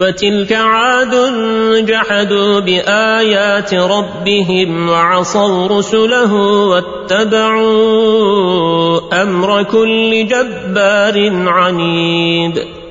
وتلك عاد جحدوا بآيات ربهم وعصوا رسله واتبعوا أمر كل جبار عنيد.